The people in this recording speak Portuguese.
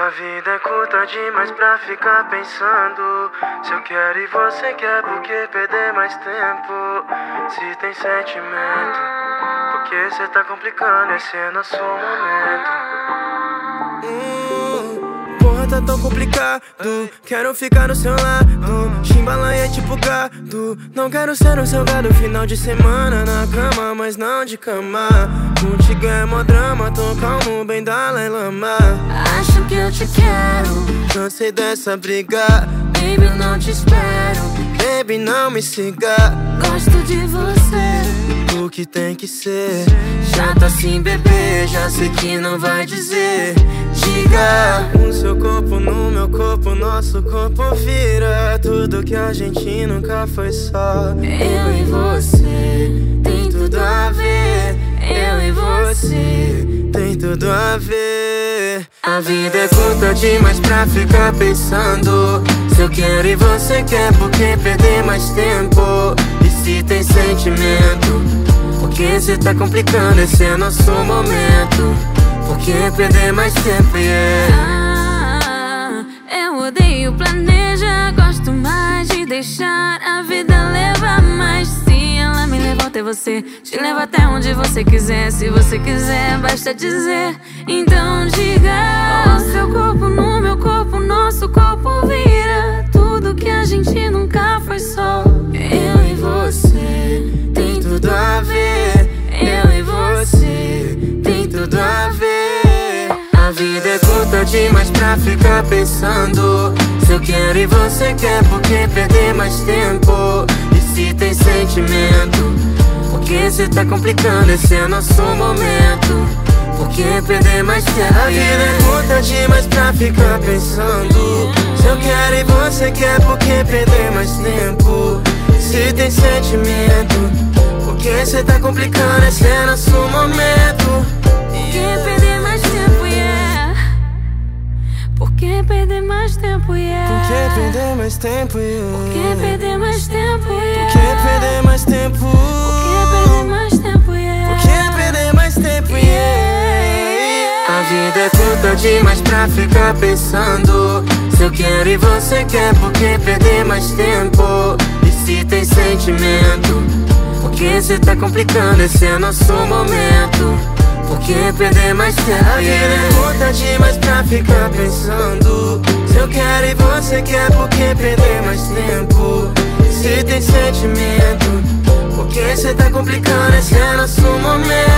A vida é curta demais pra ficar pensando. Se eu quero e você quer, por que perder mais tempo? Se tem sentimento, por que cê tá complicando? Esse é nosso momento. Hum, Porra, tá tão complicado. Quero ficar no seu lado. Chimbalanha é tipo gado. Não quero ser um seu gado Final de semana na cama, mas não de cama. Contigo é mó drama. Tô calmo, bem Dalai Lama eu te quero. Cansei dessa briga. Baby, eu não te espero. Baby, não me siga. Gosto de você. O que tem que ser? Já tá assim, bebê Já sei que não vai dizer. Diga. O seu corpo no meu corpo Nosso corpo vira. Tudo que a gente nunca foi só. Eu e você Tem tudo a ver. Eu e você Tem tudo a ver A vida é curta demais pra ficar pensando Se eu quero e você quer Por que perder mais tempo? E se tem sentimento? Porque cê tá complicando Esse é nosso momento Por que perder mais tempo? Yeah. Você. Te leva até onde você quiser Se você quiser, basta dizer. Então diga O seu corpo no meu corpo Nosso corpo vira. Tudo que a gente nunca foi só. Eu e você Tem tudo a ver. Eu e você Tem tudo a ver. A vida é curta demais pra ficar pensando Se eu quero e você quer Por que perder mais tempo? E se tem sentimento? Por que cê tá complicando? Esse é nosso momento Por que perder mais tempo? A vida é curta demais pra ficar pensando Se eu quero e você quer Por que perder mais tempo? Se tem sentimento Por que cê tá complicando? Esse é nosso momento Por que perder mais tempo, yeah Por que perder mais tempo, yeah Por que perder mais tempo, yeah Por que perder mais tempo, yeah vida é curta demais pra ficar pensando Se eu quero e você quer Por que perder mais tempo? E se tem sentimento? Por que cê tá complicando? Esse é nosso momento Por que perder mais tempo? A vida é curta demais pra ficar pensando Se eu quero e você quer Por que perder mais tempo? Se tem sentimento Por que cê tá complicando? Esse é nosso momento.